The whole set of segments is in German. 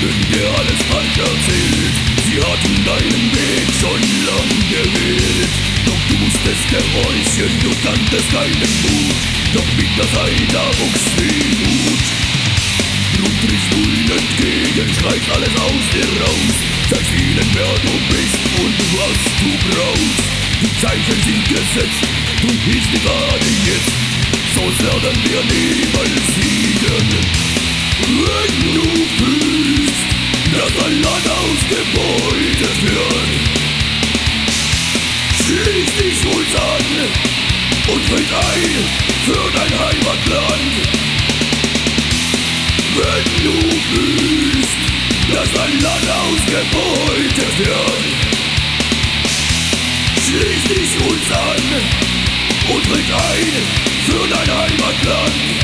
belogen, dir alles falsch erzählt. Sie hatten deinen Weg schon lang gewählt. Doch du musstest gehorchen, du kanntest keinen Mut. Doch mit der Zeit da wuchs die Mut. Drum triffst du ihnen entgegen, schreist alles aus dir raus. Zeigst ihnen, wer du bist und was du brauchst. Die Zeichen sind gesetzt, du bist gerade jetzt. So werden wir niemals siegen. Ein Land ausgebeutet wird, schließ dich uns an und tritt ein für dein Heimatland.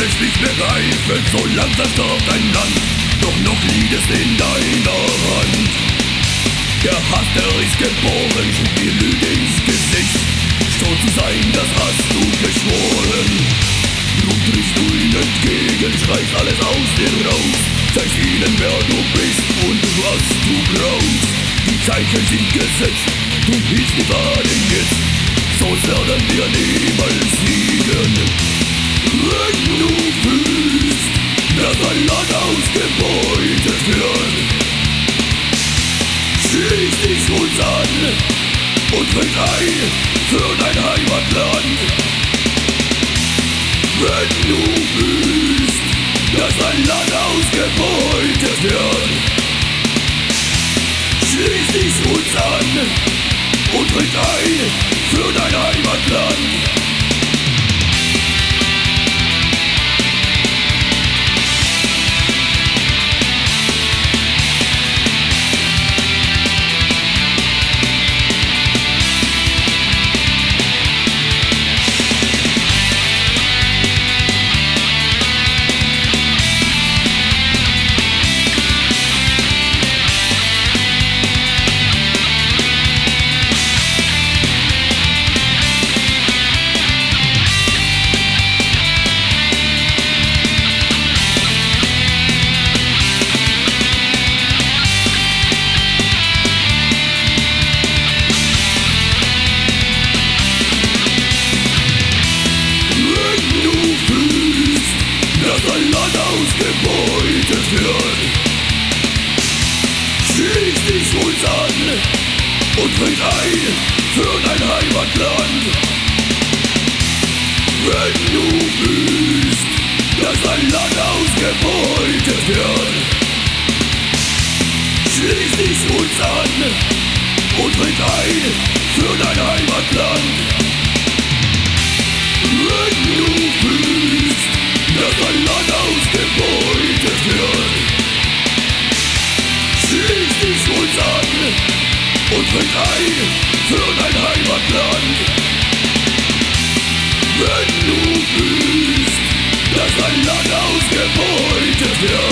Es nicht begreifen, so lang zerstört dein Land, doch noch liegt es in deiner Hand. Der Hass, der ist geboren, schlug die Lüge ins Gesicht, stolz zu sein, das hast du geschworen. Drum triffst du ihnen entgegen, schreist alles aus dir raus, zeigst ihnen, wer du bist und was du brauchst. Die Zeichen sind gesetzt, du bist die Wahrheit jetzt, so werden wir niemals siegen. Schließ dich uns an und tritt ein für dein Heimatland. Und tritt ein für dein Heimatland. dein. Wenn du fühlst, dass ein Land ausgebeutet wird, schließ dich uns an und tritt ein für dein Heimatland. Wenn du ein für dein Heimatland. Wenn du fühlst, dass dein Land ausgebeutet wird,